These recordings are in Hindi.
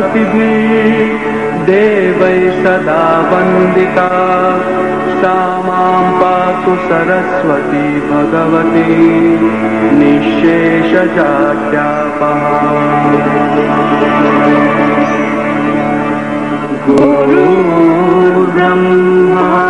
मूर्तिभि देवै सदा वन्दिता। सा माँ पातु सरस्वती भगवती। निःशेषजात्यापः गुरु ब्रह्मा।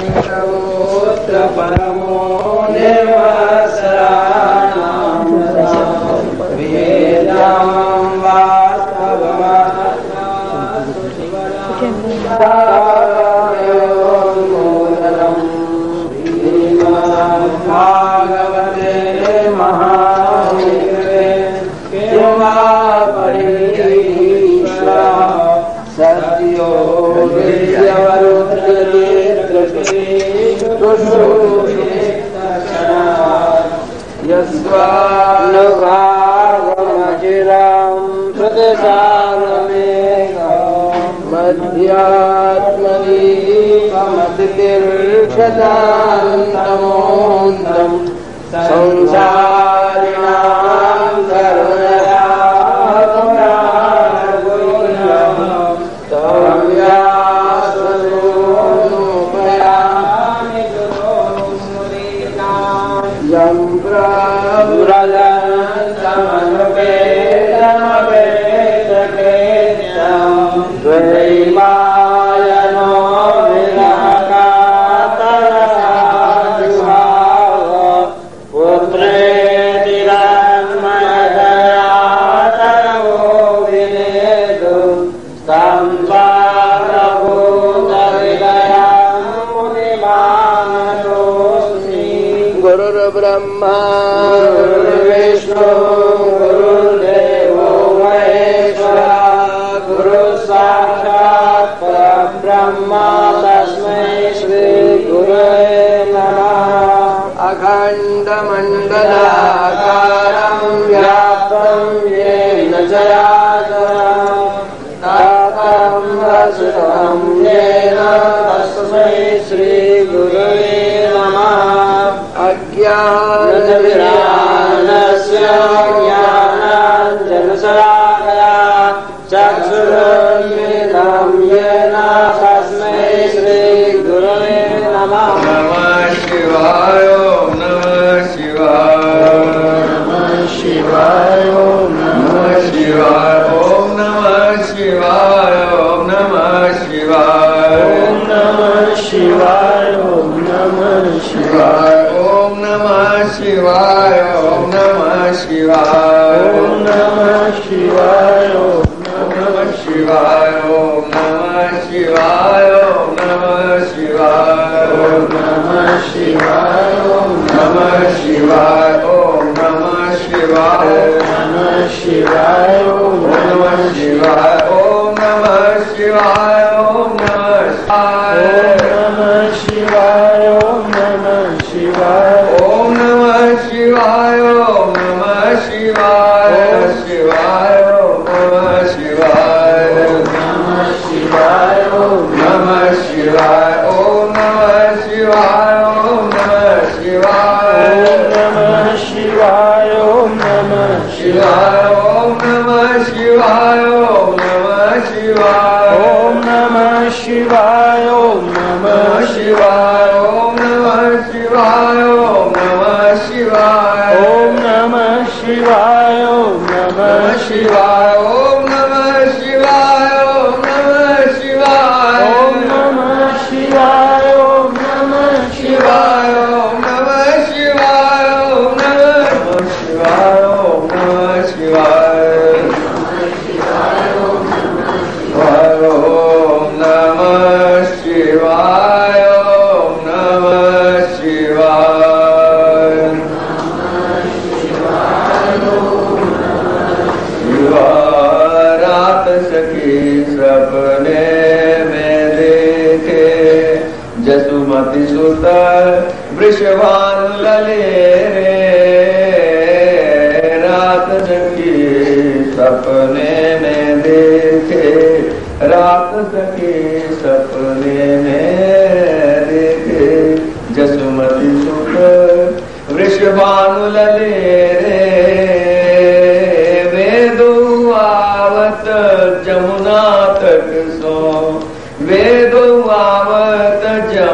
सदान्तमोऽन्तम् संसार love. नमः शिवाय।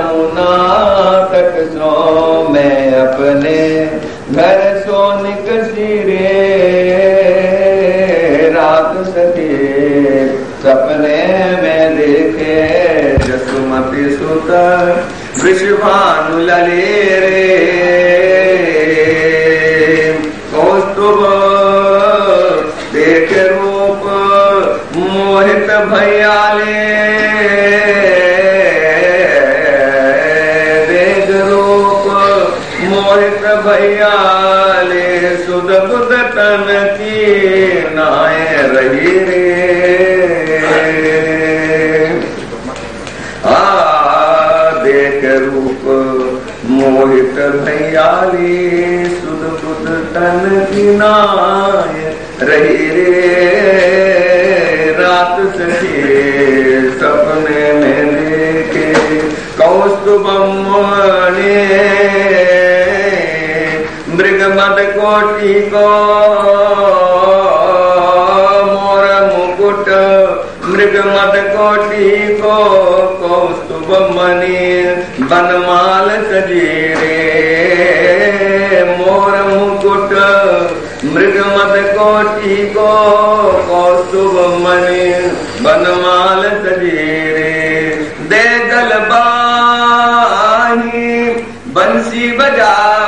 जमुना तट सो मैं अपने घर सो निकसी रे रात सके सपने में देखे, जसुमति सुत विश्वानु लले रे कौस्तुभ देख रूप मोहित भैयाले देख भैयाले सुध बुध तन की नाय रही रे। आ देख रूप मोहित भैयाली सुध बुध तन की नाय रही रे। रात सखी सपने में देखे कौस्तुभ कौस्तुभमणि मृग मद कोटि को मोर मुकुट मृग मद कोटि को कौस्तुभ मणि बनमाल सजीरे मोर मुकुट मृग मद कोटि को कौस्तुभ मणि बनमाल सजीरे दे गल बंसी बजावत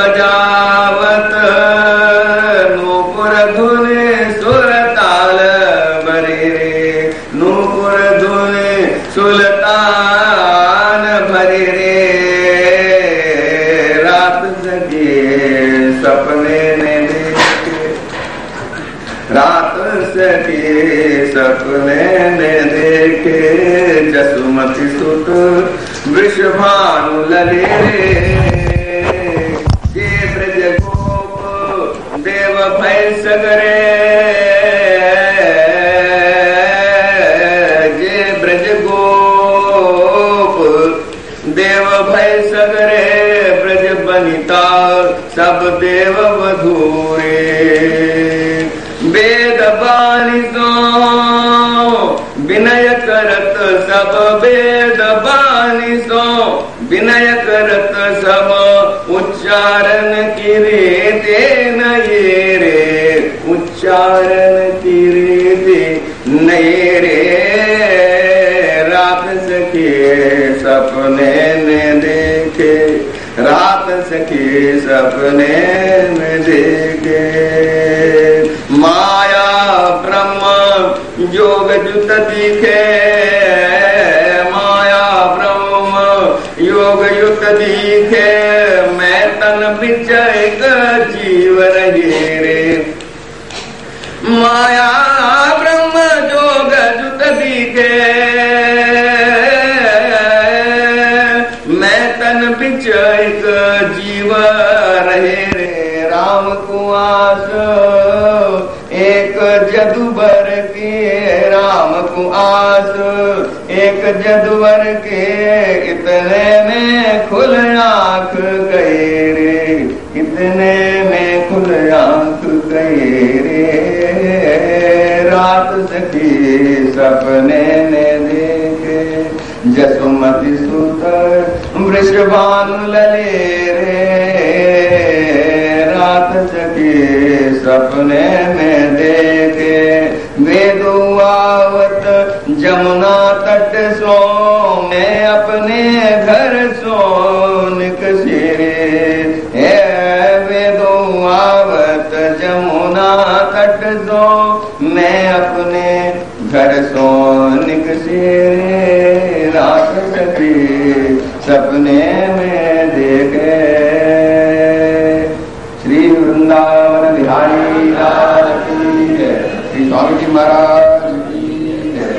बजावत नूपुर धुने सुर ताल बरे रे। नूपुर धुने सुलतान भरे रे। रात जगे सपने ने देखे। रात सके सपने ने देखे। जसुमति सुत वृषभानु लले जे सगरे जे ब्रज गोप देव भय सगरे ब्रज बनिता सब देव वधूरे सपने में देखे। माया ब्रह्म योग जुत दिखे। माया ब्रह्म योग युत दिखे। मैं तन विचय रहे रे, राम कुआस एक जदुबर के राम कुआस एक जदुबर के इतने में खुल आँख गए रे। इतने में खुल आँख गए रे। रात सखी सपने ने देखे, जसुमति सुत वृषभानु लले रे। रात सखी सपने में देखे। वेदुआवत जमुना तट सो मैं अपने घर सो निकसिरे हे वेदुआवत जमुना तट सो, मैं अपने घर सो निकसिरे रात सखी सपने में देखे श्री वृंदावन बिहारी लाल की जय श्री स्वामी जी महाराज की जय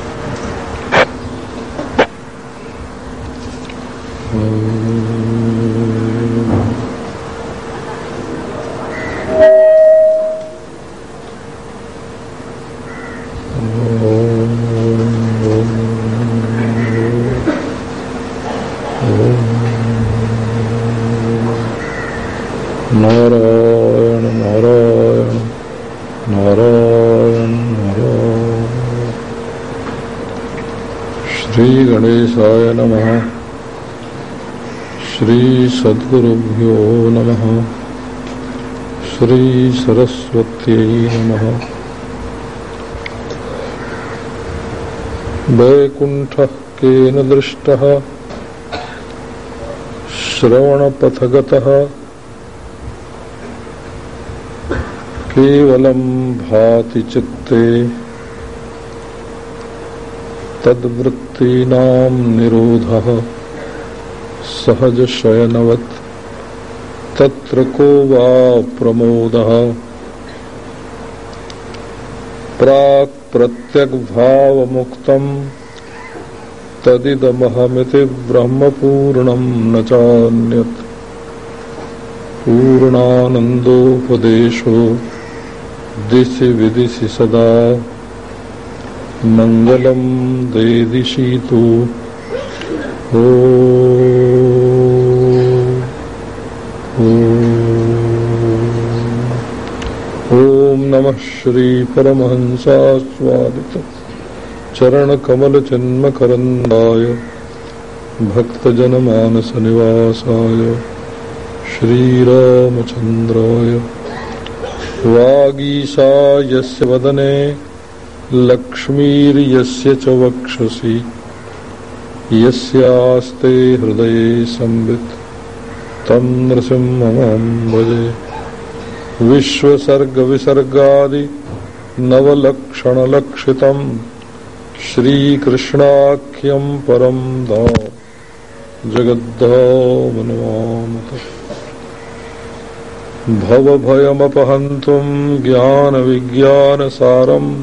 नारायण नारायण नारायण नारायण श्री गणेशाय नमः श्री सद्गुरुभ्यो नमः। श्री सरस्वत्यै नमः। वैकुण्ठः केन दृष्टः? श्रवणपथगतः? केवलं भाति चित्ते। तद्वृत्तीनां निरोधः। सहजशयनवत् तत्र को वा प्रमोदः? प्राक् तदिदमहमिति ब्रह्मपूर्णं न चान्यत्। पूर्णानन्दोपदेशो दिशि विदिशि सदा। मङ्गलं देदिशीतु। ओ नमः श्रीपरमहंसास्वादित। चरणकमलचिन्मकरन्दाय, भक्तजनमानसनिवासाय, श्रीरामचन्द्राय। वागीशा यस्य वदने लक्ष्मीर्यस्य च वक्षसि। यस्यास्ते हृदये संवित्। तं नृसिंहमहं भजे। विश्वसर्गविसर्गादि नवलक्षणलक्षितम् श्रीकृष्णाख्यं परं धाम। जगद्धामनुमामत भवभयमपहन्तुं ज्ञानविज्ञानसारम्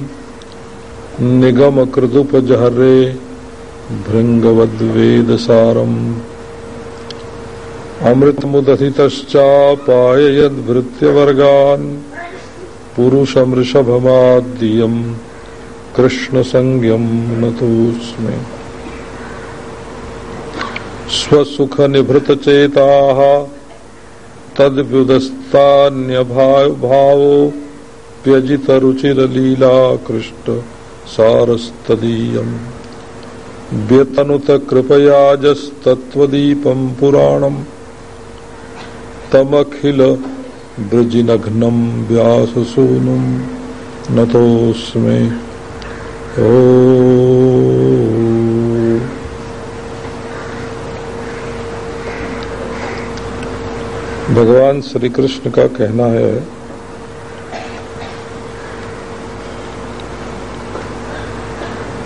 निगमकृदुपजहरे भृङ्गवद्वेदसारम् अमृतमुदधितश्चापाय यद्भृत्यवर्गान् पुरुषमृषभमाद्यम् कृष्णसंज्ञम् नतोऽस्मि स्वसुख निभृत चेता तद्व्युदस्तान्यभावो व्यजित रुचिर कृष्ण सारस्तदीयम् व्यतनुत कृपयाजस्तत्त्वदीपम् पुराणम् तमखिल ब्रजिनघ्नम् व्याससूनुम् नतोऽस्मि। ओ। भगवान श्री कृष्ण का कहना है,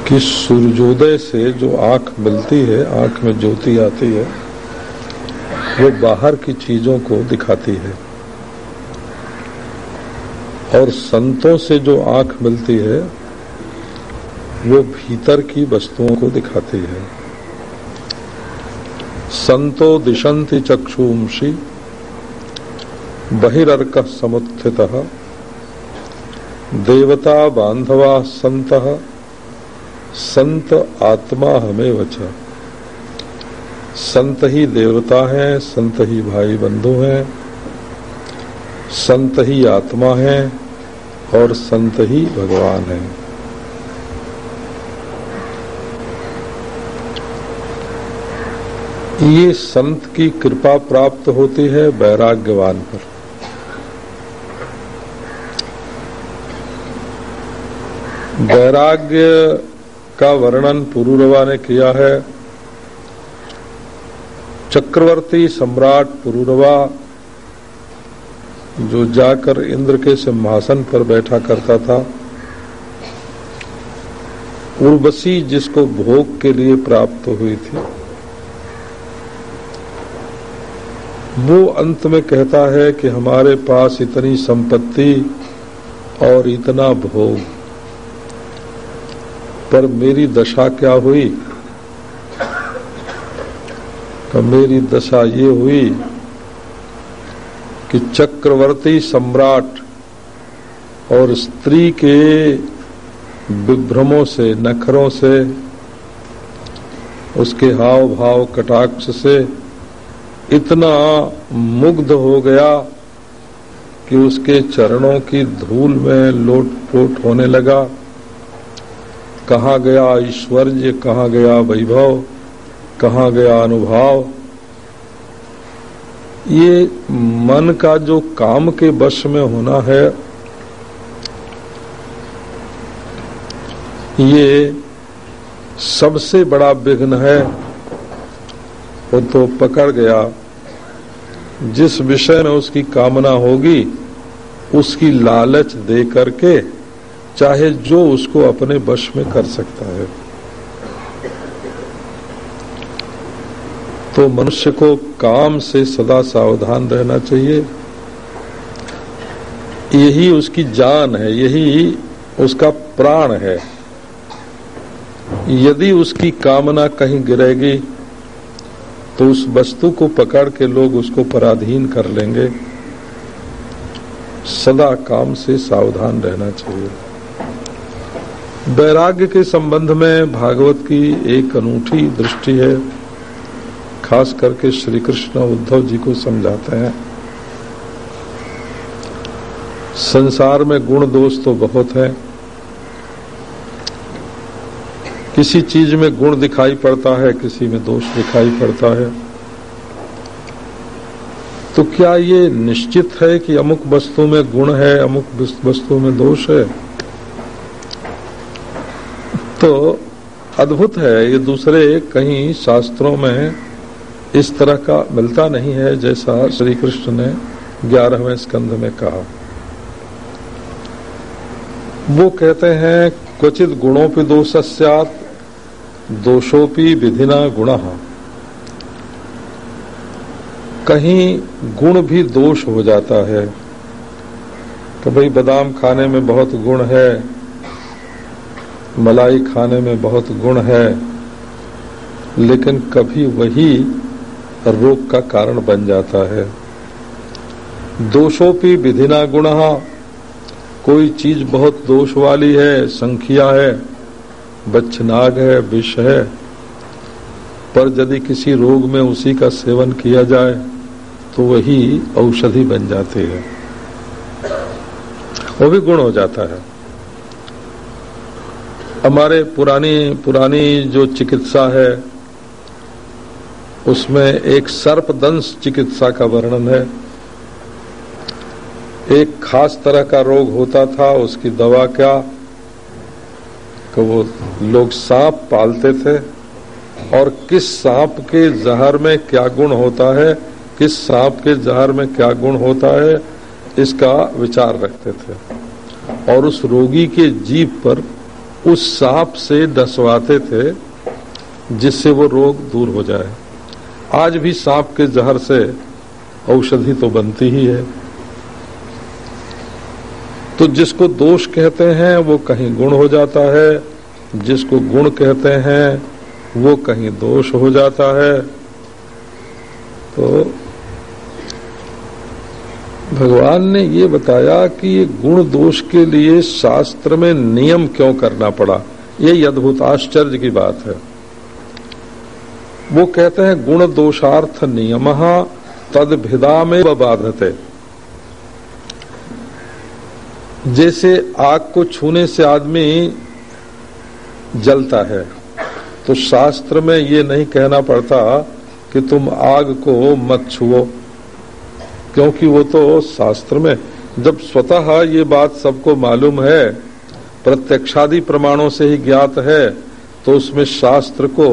कि सूर्योदय से जो आँख मिलती है, आँख में ज्योति आती है वो बाहर की चीज़ों को दिखाती है। और संतों से जो आँख मिलती है, वो भीतर की वस्तुओं को दिखाती है। संतो दिशंति चक्षुंशी बहिर्क समुत्थित, देवता बांधवा संत संत आत्मा हमें वच। संत ही देवता है, संत ही भाई बंधु हैं, संत ही आत्मा है और संत ही भगवान है। ये संत की कृपा प्राप्त होती है वैराग्यवान पर। वैराग्य का वर्णन पुरूरवा ने किया है। चक्रवर्ती सम्राट पुरूरवा, जो जाकर इंद्र के सिंहासन पर बैठा करता था, उर्वशी जिसको भोग के लिए प्राप्त हुई थी, वो अंत में कहता है कि हमारे पास इतनी संपत्ति और इतना भोग, पर मेरी दशा क्या हुई? तो मेरी दशा ये हुई कि चक्रवर्ती सम्राट और स्त्री के विभ्रमों से, नखरों से, उसके हाव भाव कटाक्ष से इतना मुग्ध हो गया कि उसके चरणों की धूल में लोट पोट होने लगा। कहा गया ऐश्वर्य, कहा गया वैभव? कहा गया अनुभव? ये मन का जो काम के वश में होना है, ये सबसे बड़ा विघ्न है। वो तो पकड़ गया। जिस विषय में उसकी कामना होगी, उसकी लालच दे करके, चाहे जो उसको अपने वश में कर सकता है। तो मनुष्य को काम से सदा सावधान रहना चाहिए। यही उसकी जान है, यही उसका प्राण है। यदि उसकी कामना कहीं गिरेगी तो उस वस्तु को पकड़ के लोग उसको पराधीन कर लेंगे। सदा काम से सावधान रहना चाहिए। वैराग्य के संबंध में भागवत की एक अनूठी दृष्टि है। खास करके श्री कृष्ण उद्धव जी को समझाते हैं। संसार में गुण दोष तो बहुत है। किसी चीज़ में गुण दिखाई पड़ता है, किसी में दोष दिखाई पड़ता है। तो क्या ये निश्चित है कि अमुक वस्तु में गुण है, अमुक वस्तु में दोष है? तो अद्भुत है, ये दूसरे कहीं शास्त्रों में इस तरह का मिलता नहीं है, जैसा श्री कृष्ण ने ग्यारहवें स्कंध में कहा। वो कहते हैं, क्वचित गुणों पे दोष दोषोपी विधिना गुण। कहीं गुण भी दोष हो जाता है। तो भाई, बादाम खाने में बहुत गुण है, मलाई खाने में बहुत गुण है, लेकिन कभी वही रोग का कारण बन जाता है। दोषोपी विधिना गुण। कोई चीज़ बहुत दोष वाली है, संख्या है, बच्छनाग है, विष है, पर यदि किसी रोग में उसी का सेवन किया जाए तो वही औषधि बन जाती है। वो भी गुण हो जाता है। हमारे पुरानी पुरानी जो चिकित्सा है उसमें एक सर्पदंश चिकित्सा का वर्णन है। एक खास तरह का रोग होता था, उसकी दवा क्या? कि वो लोग सांप पालते थे। और किस सांप के जहर में क्या गुण होता है? किस सांप के जहर में क्या गुण होता है? इसका विचार रखते थे। और उस रोगी के जीव पर उस सांप से डसवाते थे, जिससे वो रोग दूर हो जाए। आज भी सांप के जहर से औषधि तो बनती ही है। तो जिसको दोष कहते हैं, वो कहीं गुण हो जाता है। जिसको गुण कहते हैं, वो कहीं दोष हो जाता है। तो भगवान ने ये बताया कि ये गुण दोष के लिए शास्त्र में नियम क्यों करना पड़ा? ये अद्भुत आश्चर्य की बात है। वो कहते हैं, गुण दोषार्थ नियम, तद भिदा में बाधते. जैसे आग को छूने से आदमी जलता है तो शास्त्र में ये नहीं कहना पड़ता कि तुम आग को मत छुओ, क्योंकि वो तो शास्त्र में, जब स्वतः ये बात सबको मालूम है, प्रत्यक्षादि प्रमाणों से ही ज्ञात है तो उसमें शास्त्र को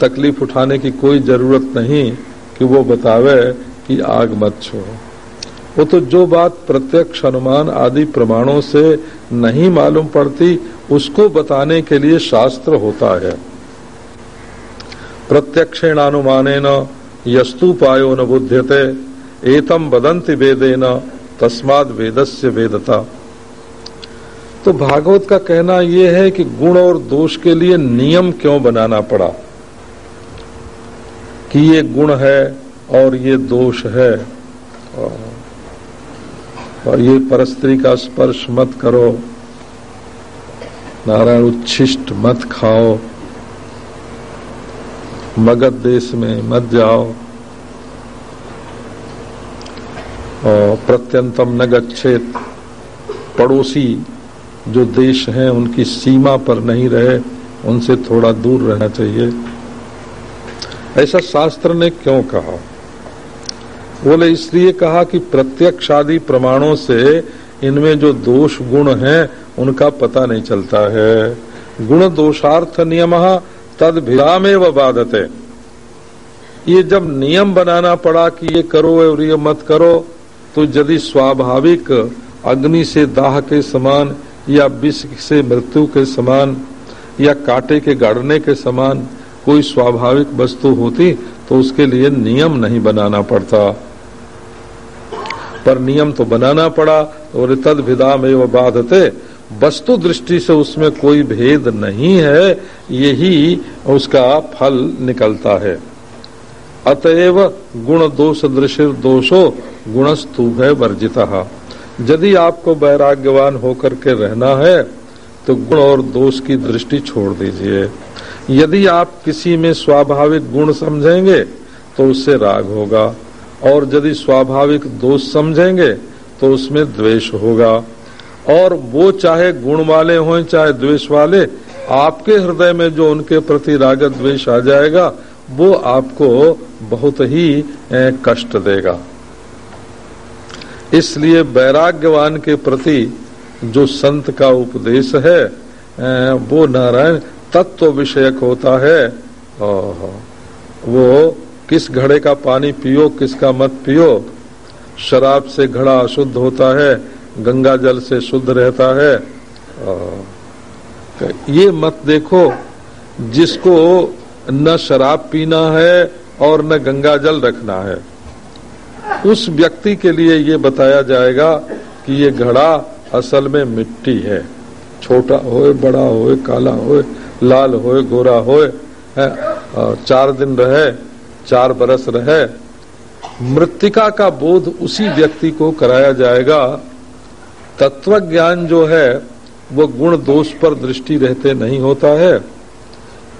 तकलीफ़ उठाने की कोई ज़रूरत नहीं कि वो बतावे कि आग मत छोड़ो वो तो जो बात प्रत्यक्ष अनुमान आदि प्रमाणों से नहीं मालूम पड़ती, उसको बताने के लिए शास्त्र होता है। प्रत्यक्षेण अनुमान यस्तु पायो न बुध्यते, एतम वेदे न तस्माद वेदस्य वेदता। तो भागवत का कहना यह है कि गुण और दोष के लिए नियम क्यों बनाना पड़ा? कि ये गुण है और ये दोष है। और ये परस्त्री का स्पर्श मत करो। नारायण उच्छिष्ट मत खाओ। मगध देश में मत जाओ। और प्रत्यंतम न गच्छेत। पड़ोसी जो देश हैं, उनकी सीमा पर नहीं रहे, उनसे थोड़ा दूर रहना चाहिए। ऐसा शास्त्र ने क्यों कहा? बोले, इसलिए कहा कि प्रत्यक्ष आदि प्रमाणों से इनमें जो दोष गुण हैं, उनका पता नहीं चलता है। गुण दोषार्थ नियम तद भिरामे व बाधते। ये जब नियम बनाना पड़ा कि ये करो और ये मत करो तो यदि स्वाभाविक अग्नि से दाह के समान या विष से मृत्यु के समान या कांटे के गाड़ने के समान कोई स्वाभाविक वस्तु होती तो उसके लिए नियम नहीं बनाना पड़ता। पर नियम तो बनाना पड़ा, और तद विदा में वो बाधते। वस्तु दृष्टि से उसमें कोई भेद नहीं है, यही उसका फल निकलता है। अतएव गुण दोष दृश्य दोषो गुणस्तु है वर्जिता। यदि आपको वैराग्यवान होकर के रहना है तो गुण और दोष की दृष्टि छोड़ दीजिए। यदि आप किसी में स्वाभाविक गुण समझेंगे तो उससे राग होगा। और यदि स्वाभाविक दोष समझेंगे तो उसमें द्वेष होगा। और वो चाहे गुण वाले हों, चाहे द्वेष वाले, आपके हृदय में जो उनके प्रति राग द्वेष आ जाएगा, वो आपको बहुत ही कष्ट देगा। इसलिए वैराग्यवान के प्रति जो संत का उपदेश है वो नारायण तत्व विषयक होता है। वो किस घड़े का पानी पियो, किसका मत पियो? शराब से घड़ा अशुद्ध होता है, गंगा जल से शुद्ध रहता है। ये मत देखो, जिसको न शराब पीना है और न गंगा जल रखना है। उस व्यक्ति के लिए ये बताया जाएगा कि ये घड़ा असल में मिट्टी है। छोटा होए, बड़ा होए, काला होए लाल होए, गोरा होए चार दिन रहे, चार बरस रहे। मृतिका का बोध उसी व्यक्ति को कराया जाएगा। तत्व ज्ञान जो है, वो गुण दोष पर दृष्टि रहते नहीं होता है।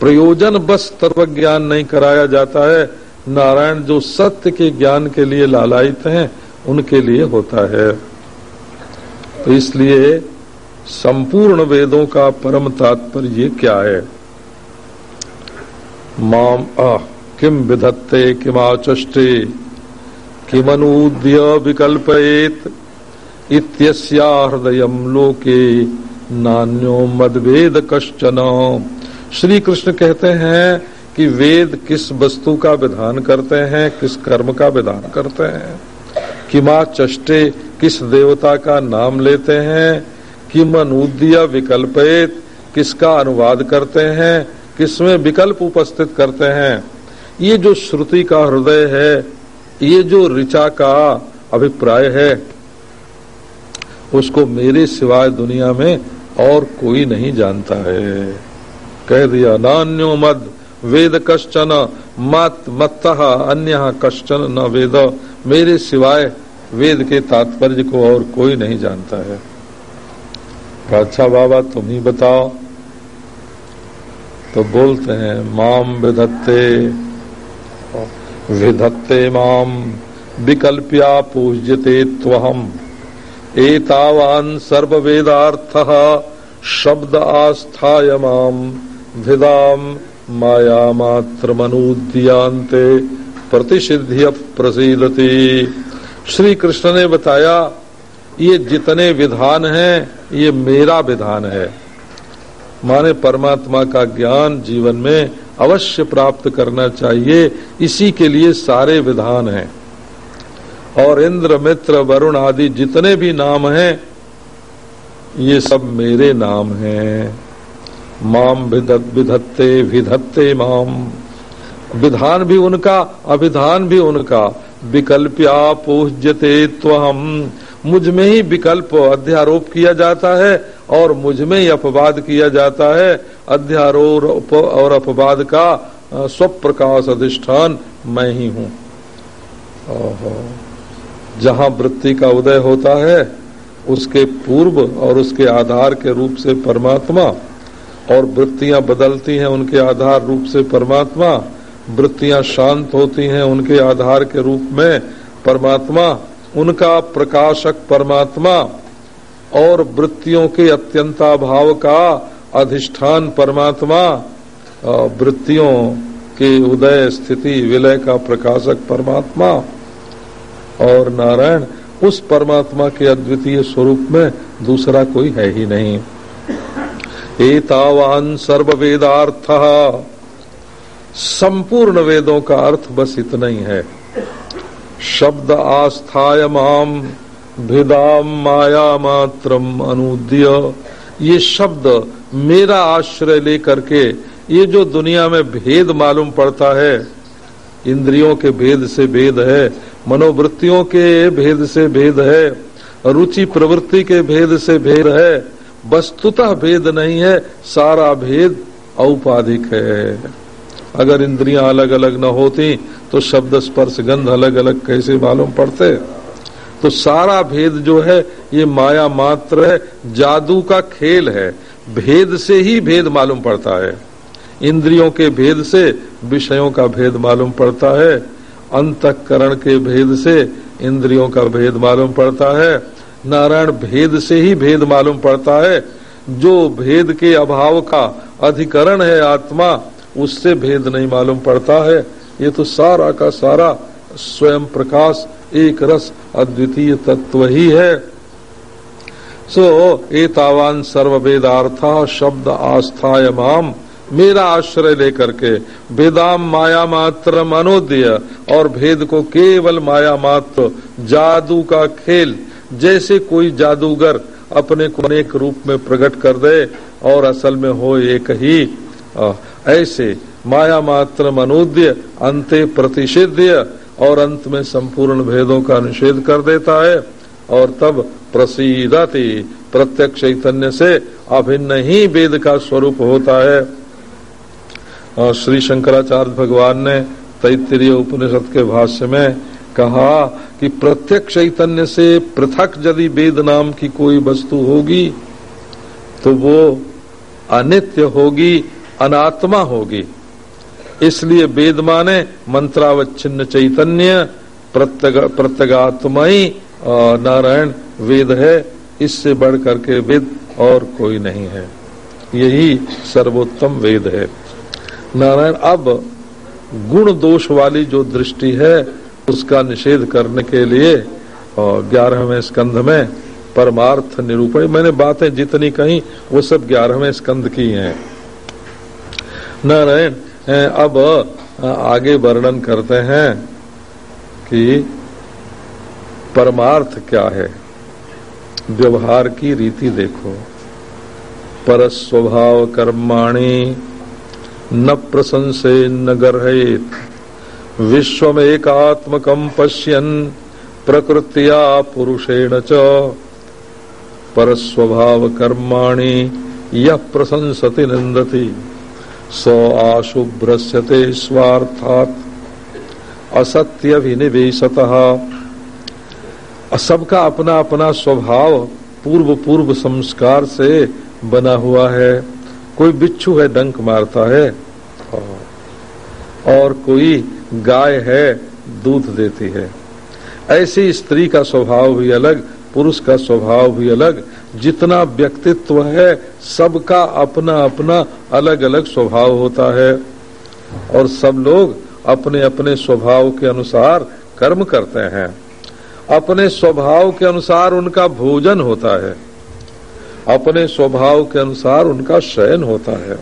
प्रयोजन बस तत्व ज्ञान नहीं कराया जाता है। नारायण जो सत्य के ज्ञान के लिए लालायित हैं, उनके लिए होता है। तो इसलिए संपूर्ण वेदों का परम तात्पर्य क्या है? माम आ, किम विधत्ते किमाचष्टे किमनूद्य विकल्पयेत, इत्यस्या हृदय लोके नान्यो मदवेद कश्चन। श्री कृष्ण कहते हैं कि वेद किस वस्तु का विधान करते हैं, किस कर्म का विधान करते हैं? किमा चष्टे किस देवता का नाम लेते हैं? किम अनुद्य विकल्पित किसका अनुवाद करते हैं, किसमें विकल्प उपस्थित करते हैं। ये जो श्रुति का हृदय है, ये जो ऋचा का अभिप्राय है, उसको मेरे सिवाय दुनिया में और कोई नहीं जानता है। कह दिया, नान्यो मद, वेद कश्चन, मत मत अन्य कश्चन न वेद। मेरे सिवाय वेद के तात्पर्य को और कोई नहीं जानता है। अच्छा बाबा, तुम ही बताओ। तो बोलते हैं, माम विधत्ते विधत्ते माम, विकल्प्या पूज्यते त्वहम। एतावान सर्ववेदार्थ, शब्द आस्थाय माम। भिदाम माया मात्र मनुद्यांते प्रतिषिध्य प्रसिदति। श्री कृष्ण ने बताया, ये जितने विधान हैं ये मेरा विधान है। माने परमात्मा का ज्ञान जीवन में अवश्य प्राप्त करना चाहिए। इसी के लिए सारे विधान हैं। और इंद्र, मित्र, वरुण आदि जितने भी नाम हैं, ये सब मेरे नाम हैं। माम विधत्ते विधत्ते माम। विधान भी उनका अभिधान भी उनका। विकल्प्या पूज्यते हम मुझमें ही विकल्प अध्यारोप किया जाता है और मुझमें ही अपवाद किया जाता है। अध्यारोप और अपवाद का स्वप्रकाश अधिष्ठान मैं ही हूँ। जहाँ वृत्ति का उदय होता है, उसके पूर्व और उसके आधार के रूप से परमात्मा और वृत्तियाँ बदलती हैं उनके आधार रूप से परमात्मा, वृत्तियाँ शांत होती हैं उनके आधार के रूप में परमात्मा उनका प्रकाशक परमात्मा और वृत्तियों के अत्यंताभाव का अधिष्ठान परमात्मा वृत्तियों के उदय स्थिति विलय का प्रकाशक परमात्मा और नारायण उस परमात्मा के अद्वितीय स्वरूप में दूसरा कोई है ही नहीं। एतावान सर्व वेदार्थ संपूर्ण वेदों का अर्थ बस इतना ही है। शब्द आस्थाय माम, भिदाम माया मात्रम अनुद्य। ये शब्द मेरा आश्रय लेकर के, ये जो दुनिया में भेद मालूम पड़ता है, इंद्रियों के भेद से भेद है, मनोवृत्तियों के भेद से भेद है, रुचि प्रवृत्ति के भेद से भेद है, वस्तुतः भेद नहीं है, सारा भेद औपाधिक है। अगर इंद्रियाँ अलग अलग न होती तो शब्द स्पर्श गंध अलग अलग कैसे मालूम पड़ते? तो सारा भेद जो है, ये माया मात्र है, जादू का खेल है। भेद से ही भेद मालूम पड़ता है। इंद्रियों के भेद से विषयों का भेद मालूम पड़ता है। अंतकरण के भेद से इंद्रियों का भेद मालूम पड़ता है। नारायण भेद से ही भेद मालूम पड़ता है। जो भेद के अभाव का अधिकरण है आत्मा उससे भेद नहीं मालूम पड़ता है। ये तो सारा का सारा स्वयं प्रकाश, एक रस, अद्वितीय तत्व ही है। सो, एतावान सर्व वेदार्थ शब्द आस्थाय माम, मेरा आश्रय लेकर के वेदाम माया मात्र मनोदय, और भेद को केवल माया मात्र, जादू का खेल, जैसे कोई जादूगर अपने को अनेक रूप में प्रकट कर दे, और असल में हो एक ही। ऐसे माया मात्र मनोद्य, अंते प्रतिषेध्य और अंत में संपूर्ण भेदों का निषेध कर देता है, और तब प्रसिदति, प्रत्यक्ष चैतन्य से अभिन्न ही वेद का स्वरूप होता है। और श्री शंकराचार्य भगवान ने तैतरीय उपनिषद के भाष्य में कहा कि प्रत्यक्ष चैतन्य से पृथक यदि वेद नाम की कोई वस्तु होगी तो वो अनित्य होगी अनात्मा होगी। इसलिए वेद माने मंत्रावच्छिन्न चैतन्य, प्रत्यग- नारायण वेद है। इससे बढ़ करके वेद और कोई नहीं है। यही सर्वोत्तम वेद है। नारायण, अब गुण दोष वाली जो दृष्टि है, उसका निषेध करने के लिए ग्यारहवें स्कंध में परमार्थ निरूपण। मैंने बातें जितनी कही, वो सब ग्यारहवें स्कंध की हैं। नारायण अब आगे वर्णन करते हैं कि परमार्थ क्या है? व्यवहार की रीति देखो। पर स्वभाव कर्माणी न प्रशंसे न गर्हेत विश्व एकात्मकम पश्यन प्रकृतिया पुरुषेण च। पर स्वभाव कर्माणि यह प्रशंसति निंदति स आशुभ्रस्यते स्वार्थात। असत्य विनिवेशतः सबका अपना अपना स्वभाव पूर्व पूर्व संस्कार से बना हुआ है। कोई बिच्छू है, डंक मारता है। और कोई गाय है, दूध देती है। ऐसी स्त्री का स्वभाव भी अलग, पुरुष का स्वभाव भी अलग जितना व्यक्तित्व है, सबका अपना अपना अलग अलग स्वभाव होता है। और सब लोग अपने अपने स्वभाव के अनुसार कर्म करते हैं। अपने स्वभाव के अनुसार उनका भोजन होता है। अपने स्वभाव के अनुसार उनका शयन होता है।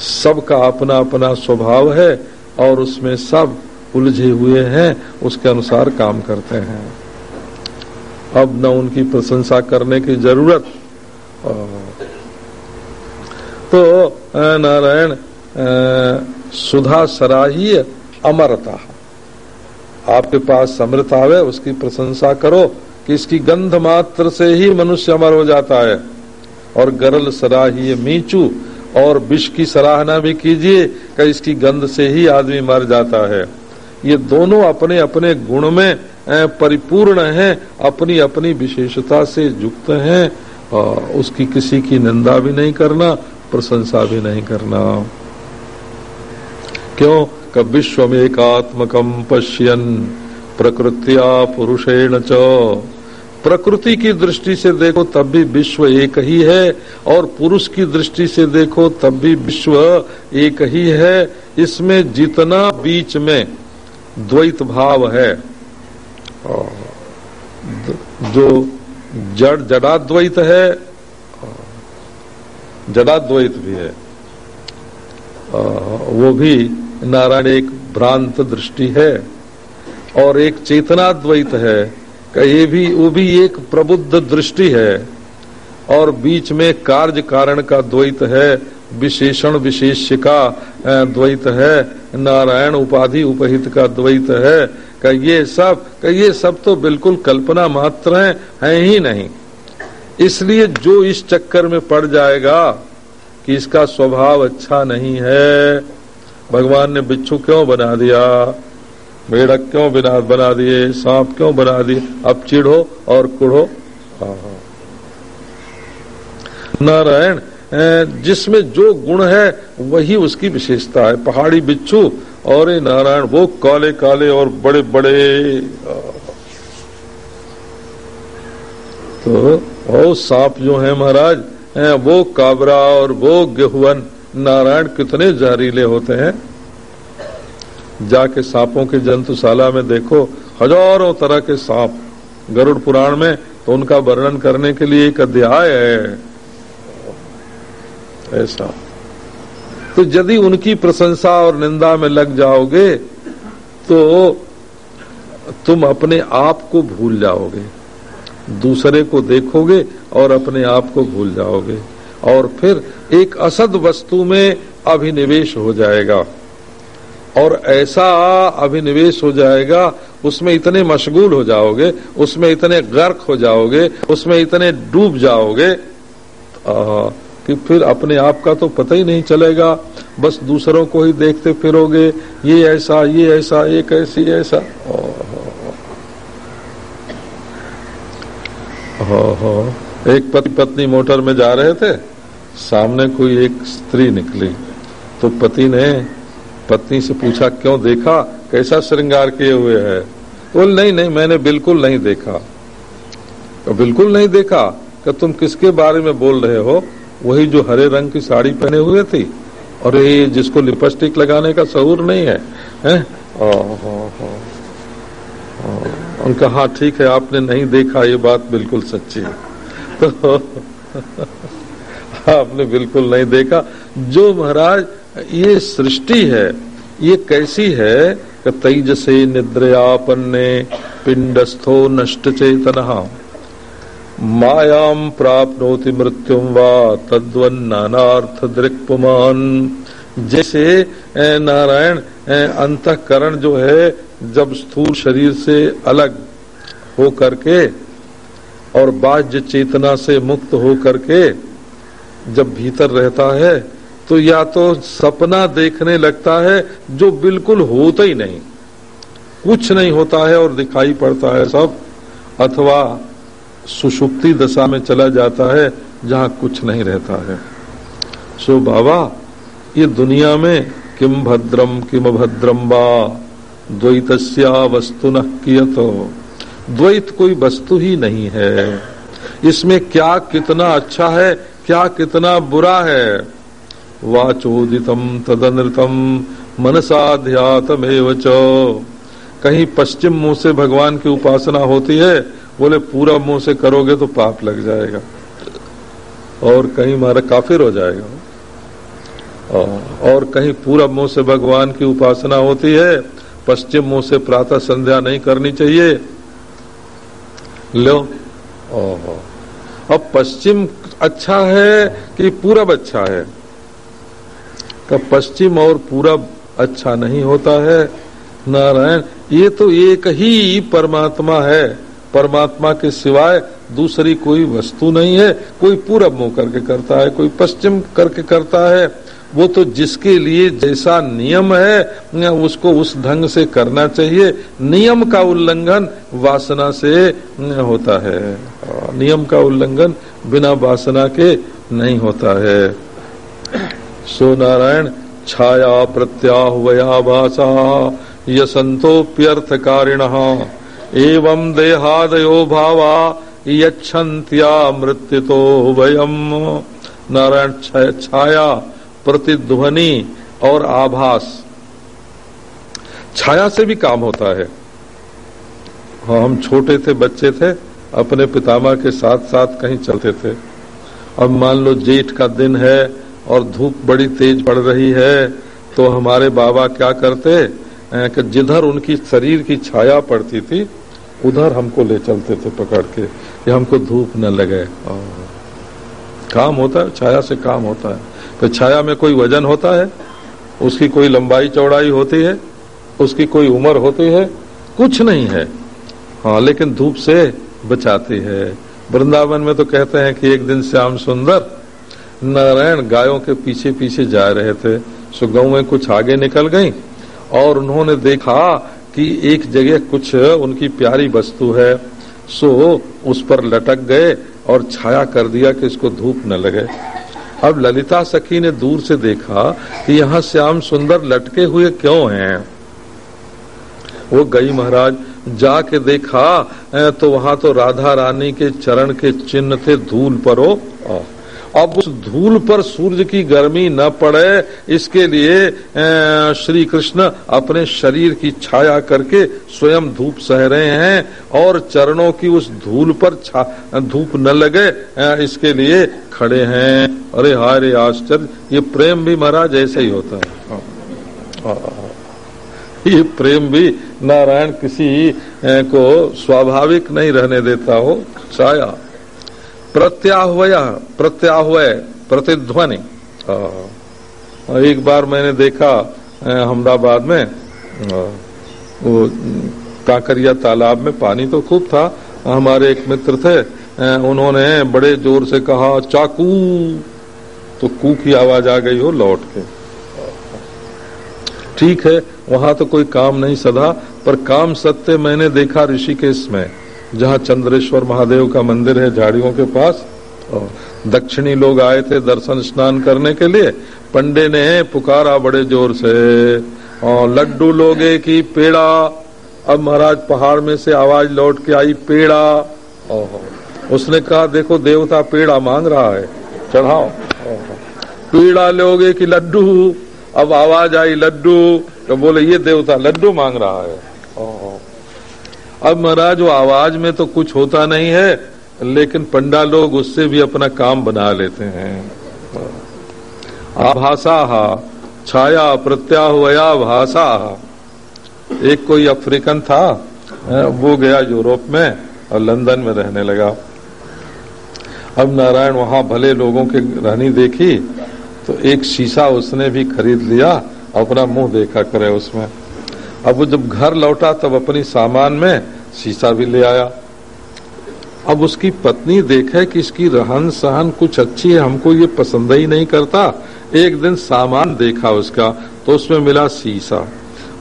सबका अपना अपना स्वभाव है और उसमें सब उलझे हुए हैं, उसके अनुसार काम करते हैं। अब न उनकी प्रशंसा करने की ज़रूरत। तो नारायण सुधा सराही अमरता। आपके पास समृत आवे, उसकी प्रशंसा करो कि इसकी गंध मात्र से ही मनुष्य अमर हो जाता है। और गरल सराही मीचू और विष की सराहना भी कीजिए कि इसकी गंध से ही आदमी मर जाता है। ये दोनों अपने अपने गुण में परिपूर्ण हैं अपनी अपनी विशेषता से युक्त हैं उसकी किसी की निंदा भी नहीं करना, प्रशंसा भी नहीं करना। क्यों? क विश्व में एकात्मकम पश्यन, प्रकृतिया पुरुषेण च। प्रकृति की दृष्टि से देखो, तब भी विश्व एक ही है, और पुरुष की दृष्टि से देखो, तब भी विश्व एक ही है। इसमें जितना बीच में द्वैत भाव है जो जड़ जड़ाद्वैत है, जड़ाद्वैत भी है। वो भी नारायण एक भ्रांत दृष्टि है और एक चेतनाद्वैत है। ये भी, वो भी एक प्रबुद्ध दृष्टि है और बीच में कार्य कारण का द्वैत है, विशेषण विशेष्य का द्वैत है, नारायण उपाधि उपहित का द्वैत है का ये सब का ये सब तो बिल्कुल कल्पना मात्र है, है ही नहीं। इसलिए जो इस चक्कर में पड़ जाएगा कि इसका स्वभाव अच्छा नहीं है भगवान ने बिच्छू क्यों बना दिया? मेढक क्यों बिना बना दिए? सांप क्यों बना दिए? अब चिढ़ो और कुढ़ो। नारायण जिसमें जो गुण है वही उसकी विशेषता है। पहाड़ी बिच्छू और नारायण, वो काले काले और बड़े बड़े। तो वो सांप जो है महाराज वो काबरा और वो गेहुअन नारायण कितने जहरीले होते हैं। जाके सांपों की जंतुशाला में देखो, हज़ारों तरह के सांप। गरुड़ पुराण में तो उनका वर्णन करने के लिए एक अध्याय है। ऐसा। तो यदि उनकी प्रशंसा और निंदा में लग जाओगे तो तुम अपने आप को भूल जाओगे। दूसरे को देखोगे और अपने आप को भूल जाओगे। और फिर एक असद वस्तु में अभिनिवेश हो जाएगा। और ऐसा अभिनिवेश हो जाएगा उसमें इतने मशगूल हो जाओगे उसमें इतने गर्क हो जाओगे उसमें इतने डूब जाओगे आ, कि फिर अपने आप का तो पता ही नहीं चलेगा, बस दूसरों को ही देखते फिरोगे, ये ऐसा ये ऐसा ये कैसी ऐसा। हो हो एक पति, पत्नी मोटर में जा रहे थे, सामने कोई एक स्त्री निकली। तो पति ने, पत्नी से पूछा, क्यों देखा? कैसा श्रृंगार किए हुए है? बोल, नहीं नहीं, मैंने बिल्कुल नहीं देखा। बिल्कुल नहीं देखा? कि तुम किसके बारे में बोल रहे हो? वही जो हरे रंग की साड़ी पहने हुए थी और ये जिसको लिपस्टिक लगाने का सहूर नहीं है, उनका हाँ ठीक है आपने नहीं देखा ये बात बिल्कुल सच्ची है। तो आपने बिल्कुल नहीं देखा। जो महाराज ये सृष्टि है ये कैसी है? तेजसे निद्रयापन्ने पिंडस्थो नष्ट चेतन। मायाम प्राप्नोति मृत्युम वा तद्वन नानार्थ दृक्पुमान जैसे नारायण अंतकरण जो है, जब स्थूल शरीर से अलग हो करके और बाह्य चेतना से मुक्त हो करके जब भीतर रहता है तो या तो सपना देखने लगता है, जो बिल्कुल होता ही नहीं। कुछ नहीं होता है और दिखाई पड़ता है सब, अथवा सुषुप्ति दशा में चला जाता है, जहाँ कुछ नहीं रहता है। सो बाबा, ये दुनिया में किम भद्रम किम भद्रम वा द्वैत वस्तु न कियत। द्वैत कोई वस्तु ही नहीं है। इसमें क्या कितना अच्छा है, क्या कितना बुरा है। वाचोदितम तदनृतम मनसाध्यातमेव च। कहीं पश्चिम मुँह से भगवान की उपासना होती है बोले, पूरा मुँह से करोगे तो पाप लग जाएगा। और कहीं मारा काफिर हो जाएगा। और कहीं पूरा मुँह से भगवान की उपासना होती है, पश्चिम मुँह से प्रातः संध्या नहीं करनी चाहिए। लो। अब पश्चिम अच्छा है कि पूरब अच्छा है? का पश्चिम और पूरब अच्छा नहीं होता है। नारायण, ये तो एक ही परमात्मा है। परमात्मा के सिवाय दूसरी कोई वस्तु नहीं है। कोई पूरब मुँह करके करता है, कोई पश्चिम करके करता है। वो तो जिसके लिए जैसा नियम है उसको उस ढंग से करना चाहिए। नियम का उल्लंघन वासना से होता है। नियम का उल्लंघन बिना वासना के नहीं होता है। सो नारायण, छाया प्रत्याहवया भाषा यसंतोप्यर्थकारिण। एवं देहादयो भावा यछन्त्या मृत्यु वयम नारायण छाया, प्रतिध्वनि और आभास। छाया से भी काम होता है। हाँ हम छोटे थे, बच्चे थे, अपने पितामह के साथ साथ कहीं चलते थे। अब मान लो जेठ का दिन है और धूप बड़ी तेज पड़ रही है तो हमारे बाबा क्या करते कि जिधर उनकी शरीर की छाया पड़ती थी उधर हमको ले चलते थे पकड़ के, कि हमको धूप न लगे। काम होता है, छाया से काम होता है। तो छाया में कोई वज़न होता है? उसकी कोई लंबाई चौड़ाई होती है? उसकी कोई उम्र होती है? कुछ नहीं है। हाँ लेकिन धूप से बचाती है। वृंदावन में तो कहते हैं कि एक दिन श्याम सुंदर नारायण गायों के पीछे पीछे जा रहे थे। सो गौ कुछ आगे निकल गई और उन्होंने देखा कि एक जगह कुछ उनकी प्यारी वस्तु है, सो उस पर लटक गए और छाया कर दिया कि इसको धूप न लगे। अब ललिता सखी ने दूर से देखा कि यहाँ श्याम सुंदर लटके हुए क्यों हैं। वो गई महाराज, जाके देखा तो वहाँ तो राधा रानी के चरण के चिन्ह थे, धूल पर हो अब उस धूल पर सूर्य की गर्मी न पड़े इसके लिए श्री कृष्ण अपने शरीर की छाया करके स्वयं धूप सह रहे हैं और चरणों की उस धूल पर धूप न लगे इसके लिए खड़े हैं। अरे हारे आश्चर्य! ये प्रेम भी महाराज ऐसे ही होता है। हाँ, हाँ, हाँ। ये प्रेम भी नारायण किसी को स्वाभाविक नहीं रहने देता हो। छाया। प्रत्याह्वय प्रत्याह्वय, प्रतिध्वनि। एक बार मैंने देखा अहमदाबाद में वो, कांकरिया तालाब में पानी तो खूब था। हमारे एक मित्र थे उन्होंने बड़े ज़ोर से कहा, चाकू! तो कू की आवाज़ आ गई हो लौट के। ठीक है, वहाँ तो कोई काम नहीं सधा, पर काम सत्य मैंने देखा ऋषिकेश में। जहाँ चंद्रेश्वर महादेव का मंदिर है झाड़ियों के पास, और दक्षिणी लोग आए थे दर्शन स्नान करने के लिए, पंडे ने पुकारा बड़े ज़ोर से, और लड्डू लोगे की पेड़ा, अब महाराज पहाड़ में से आवाज़ लौट के आई, पेड़ा उसने कहा, देखो देवता पेड़ा मांग रहा है, चढ़ाओ पेड़ा लोगे की लड्डू, अब आवाज़ आई लड्डू तो बोले, ये देवता लड्डू मांग रहा है। अब महाराज, वो आवाज़ में तो कुछ होता नहीं है, लेकिन पंडा लोग उससे भी अपना काम बना लेते हैं। आभाषा छाया प्रत्याहवया भाषा एक कोई अफ्रीकन था वो गया यूरोप में, और लंदन में रहने लगा। अब नारायण वहाँ भले लोगों के रहनी देखी तो एक शीशा उसने भी खरीद लिया, अपना मुँह देखा करे उसमें। अब वो जब घर लौटा, तब अपनी सामान में शीशा भी ले आया। अब उसकी पत्नी देखे कि इसकी रहन सहन कुछ अच्छी है, हमको ये पसंद ही नहीं करता। एक दिन सामान देखा उसका तो उसमें मिला शीशा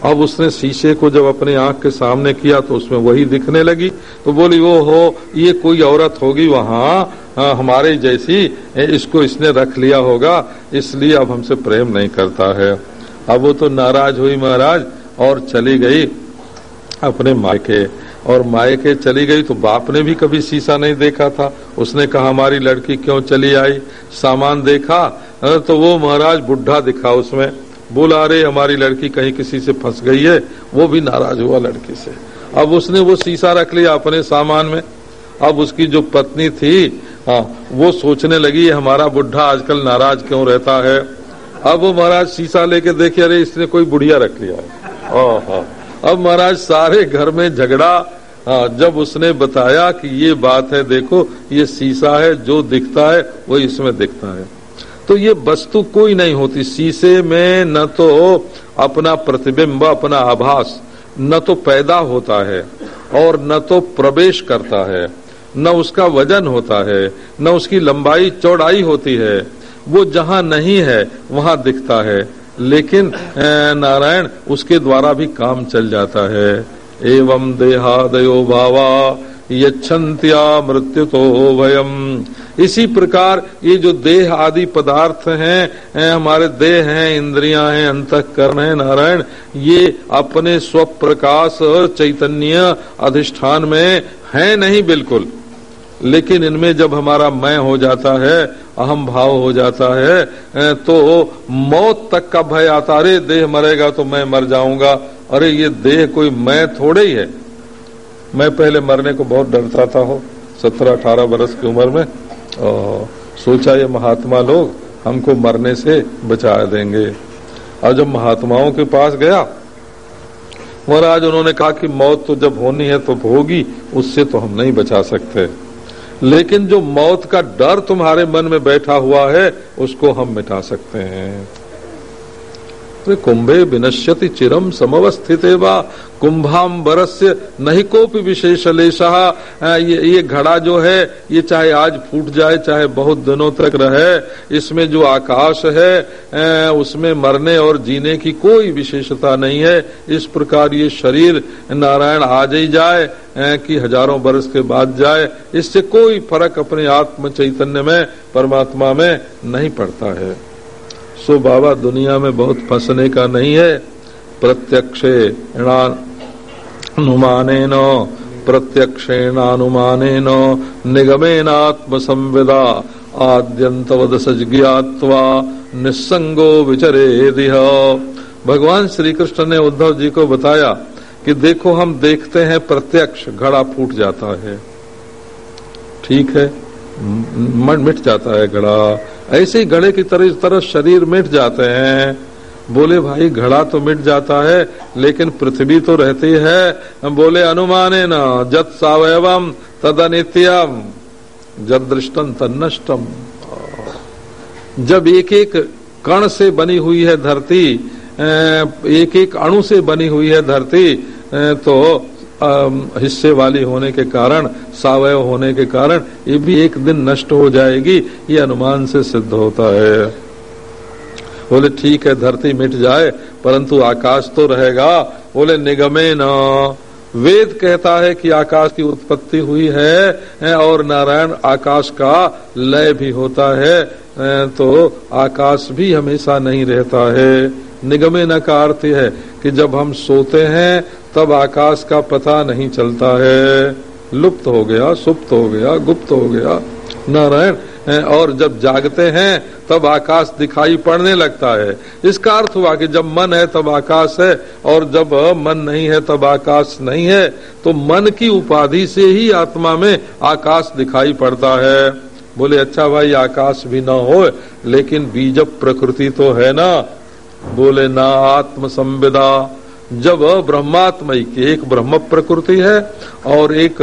अब उसने शीशे को जब अपने आँख के सामने किया तो उसमें वही दिखने लगी। तो बोली वो हो ये कोई औरत होगी वहाँ हमारे जैसी इसको इसने रख लिया होगा, इसलिए अब हमसे प्रेम नहीं करता है। अब वो तो नाराज़ हुई महाराज, और चली गई अपने मायके। और मायके चली गई तो बाप ने भी कभी शीशा नहीं देखा था। उसने कहा, हमारी लड़की क्यों चली आई? सामान देखा? तो वो महाराज बुढ़ा दिखा उसमें। बोला, अरे, हमारी लड़की कहीं किसी से फंस गई है। वो भी नाराज़ हुआ लड़की से। अब उसने वो शीशा रख लिया अपने सामान में। अब उसकी जो पत्नी थी हाँ वो सोचने लगी हमारा बुढ़ा आजकल नाराज़ क्यों रहता है? अब वो महाराज शीशा लेके देखे, अरे, इसने कोई बुढ़िया रख लिया है। अब महाराज सारे घर में झगड़ा हाँ जब उसने बताया कि ये बात है, देखो, ये शीशा है, जो दिखता है, वो इसमें दिखता है। तो ये वस्तु कोई नहीं होती। शीशे में न तो अपना प्रतिबिंब, अपना आभास, न तो पैदा होता है और न तो प्रवेश करता है, न उसका वज़न होता है, न उसकी लंबाई, चौड़ाई होती है। वो जहाँ नहीं है, वहाँ दिखता है। लेकिन नारायण, उसके द्वारा भी काम चल जाता है। एवं देहादयो भावा यछंत्या मृत्यु तो भयम इसी प्रकार ये जो देह आदि पदार्थ हैं हमारे देह हैं, इंद्रियाँ हैं, अंतकरण है, नारायण, ये अपने स्वप्रकाश चैतन्य अधिष्ठान में है नहीं बिल्कुल। लेकिन इनमें जब हमारा मैं हो जाता है, अहम भाव हो जाता है तो मौत तक का भय आता, अरे देह मरेगा तो मैं मर जाऊँगा। अरे ये देह कोई मैं थोड़े ही है। मैं पहले मरने को बहुत डरता था हो सत्रह अठारह बरस की उम्र में, और सोचा ये महात्मा लोग हमको मरने से बचा देंगे। और जब महात्माओं के पास गया, महाराज उन्होंने कहा कि मौत तो जब होनी है तो होगी, उससे तो हम नहीं बचा सकते। लेकिन जो मौत का डर तुम्हारे मन में बैठा हुआ है, उसको हम मिटा सकते हैं। कुंभे विनश्यति चिरम समवस्थित वा। कुंभाम्बरस्य नहीं कोपि विशेष ये, ये घड़ा जो है ये चाहे आज फूट जाए चाहे बहुत दिनों तक रहे इसमें जो आकाश है उसमें मरने और जीने की कोई विशेषता नहीं है। इस प्रकार ये शरीर नारायण आज ही जाए कि हज़ारों वर्ष के बाद जाए। इससे कोई फ़र्क अपने आत्म चैतन्य में परमात्मा में नहीं पड़ता है। सो बाबा, दुनिया में बहुत फंसने का नहीं है। प्रत्यक्षे अनुमानेन प्रत्यक्षेणानुमानेन निगमेनात्म संविदा आद्यंतवद सज्ञात्वा निस्संगो विचरे भगवान श्री कृष्ण ने उद्धव जी को बताया कि देखो, हम देखते हैं प्रत्यक्ष, घड़ा फूट जाता है। ठीक है? मिट जाता है घड़ा। ऐसे ही घड़े की तरह तरह शरीर मिट जाते हैं। बोले, भाई, घड़ा तो मिट जाता है, लेकिन पृथ्वी तो रहती है। बोले, अनुमाने न, जत सवयवम तद अनित्यम जद दृष्टम तन्नष्टम जब एक एक कण से बनी हुई है धरती एक एक अणु से बनी हुई है धरती तो हिस्से वाली होने के कारण, सावय होने के कारण, ये भी एक दिन नष्ट हो जाएगी, ये अनुमान से सिद्ध होता है। बोले, ठीक है, धरती मिट जाए, परंतु आकाश तो रहेगा। बोले, निगमे न। वेद कहता है कि आकाश की उत्पत्ति हुई है और नारायण आकाश का लय भी होता है तो आकाश भी हमेशा नहीं रहता है। निगमे न का अर्थ है कि जब हम सोते हैं, तब आकाश का पता नहीं चलता है। लुप्त हो गया, सुप्त हो गया, गुप्त हो गया। नारायण और जब जागते हैं, तब आकाश दिखाई पड़ने लगता है। इसका अर्थ हुआ कि जब मन है, तब आकाश है, और जब मन नहीं है, तब आकाश नहीं है। तो मन की उपाधि से ही आत्मा में आकाश दिखाई पड़ता है। बोले अच्छा भाई, आकाश भी ना हो, लेकिन बीज प्रकृति तो है ना। बोले, ना आत्म संविदा जब ब्रह्मात्मय की एक ब्रह्म प्रकृति है और एक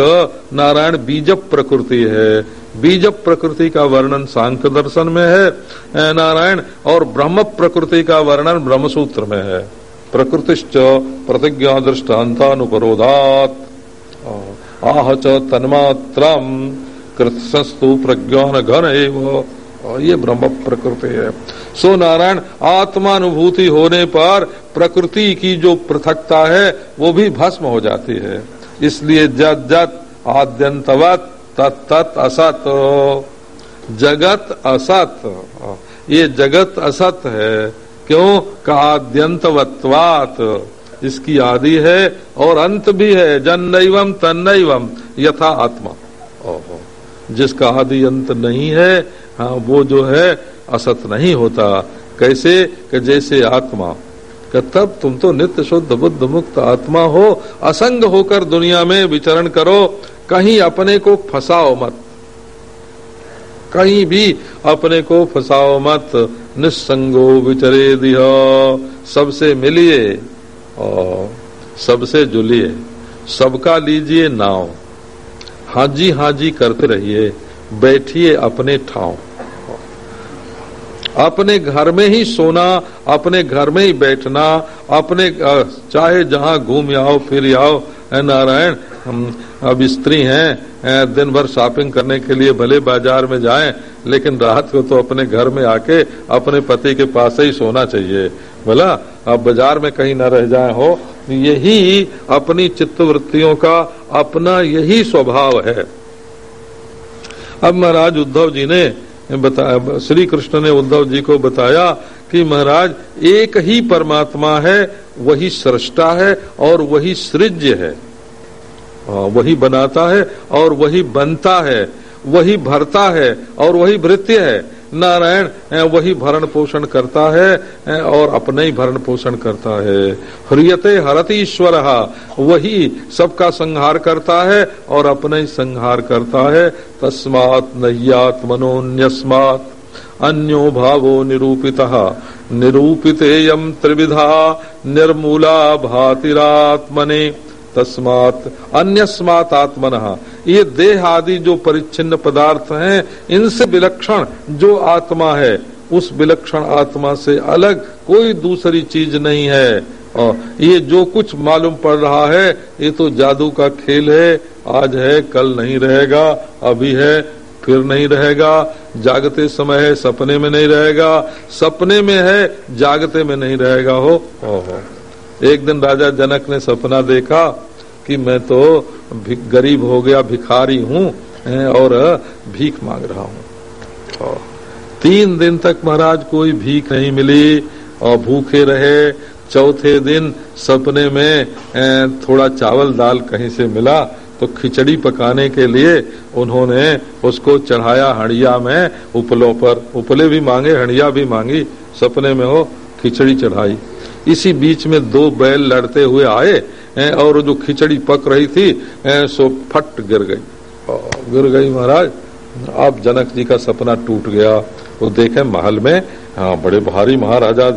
नारायण बीज प्रकृति है। बीज प्रकृति का वर्णन सांख्य दर्शन में है नारायण, और ब्रह्म प्रकृति का वर्णन ब्रह्मसूत्र में है। प्रकृतिश्च प्रतिज्ञा दृष्टान्तानुपरोधात। आह च तन्मात्रम कृतस्तु प्रज्ञान घन एव। ये ब्रह्म प्रकृति है। सो नारायण आत्मानुभूति होने पर प्रकृति की जो पृथकता है, वो भी भस्म हो जाती है। इसलिए जत जत आद्यंतवत, तत् असत। जगत असत। ये जगत असत है। क्यों? काद्यंतवत्वात इसकी आदि है और अंत भी है। जन्नैवम तन्नैवम यथा आत्मा। ओहो। जिसका आदि अंत नहीं है हाँ वो जो है, असत नहीं होता। कैसे? कि जैसे आत्मा। कि तब तुम तो नित्य शुद्ध बुद्ध मुक्त आत्मा हो, असंग होकर दुनिया में विचरण करो। कहीं अपने को फंसाओ मत। कहीं भी अपने को फंसाओ मत। निस्संगो विचरे दिह। सबसे मिलिए और सबसे जुलिए। सबका लीजिए नाव। हाजी हाजी करते रहिए। बैठिए अपने ठाव। अपने घर में ही सोना, अपने घर में ही बैठना, अपने चाहे जहाँ घूम आओ, फिर आओ। नारायण अब स्त्री हैं दिन भर शॉपिंग करने के लिए भले बाज़ार में जाएँ, लेकिन राहत को तो अपने घर में आके अपने पति के पास ही सोना चाहिए। बोला अब बाज़ार में कहीं न रह जाए हो, यही अपनी चित्तवृत्तियों का अपना यही स्वभाव है। अब महाराज उद्धव जी ने बताया श्री कृष्ण ने उद्धव जी को बताया कि महाराज, एक ही परमात्मा है, वही सृष्टा है और वही सृज्य है। वही बनाता है और वही बनता है, वही भरता है और वही भृत्य है। नारायण वही भरण पोषण करता है और अपने ही भरण पोषण करता है। हरियते हरत ईश्वर वही सबका संहार करता है और अपने ही संहार करता है। तस्मात नह्यात अन्यो भावो निरूपित। निरूपित त्रिविधा, निर्मूला भातिरात्मने। तस्मात, अन्यस्मात आत्मन। ये देह आदि जो परिच्छिन्न पदार्थ हैं, इनसे विलक्षण जो आत्मा है, उस विलक्षण आत्मा से अलग कोई दूसरी चीज़ नहीं है। और ये जो कुछ मालूम पड़ रहा है, ये तो जादू का खेल है। आज है, कल नहीं रहेगा, अभी है, फिर नहीं रहेगा, जागते समय है, सपने में नहीं रहेगा, सपने में है, जागते में नहीं रहेगा, हो ओहो एक दिन राजा जनक ने सपना देखा कि मैं तो गरीब हो गया, भिखारी हूँ और भीख मांग रहा हूँ। तीन दिन तक महाराज कोई भीख नहीं मिली और भूखे रहे। चौथे दिन सपने में थोड़ा चावल दाल कहीं से मिला तो खिचड़ी पकाने के लिए उन्होंने उसको चढ़ाया हड़िया में, उपलों पर। उपले भी मांगे, हड़िया भी मांगी, सपने में हो खिचड़ी चढ़ाई। इसी बीच में दो बैल लड़ते हुए आए और जो खिचड़ी पक रही थी सो फट गिर गई। गिर गई महाराज। अब जनक जी का सपना टूट गया। वो देखे महल में हाँ बड़े भारी महाराजा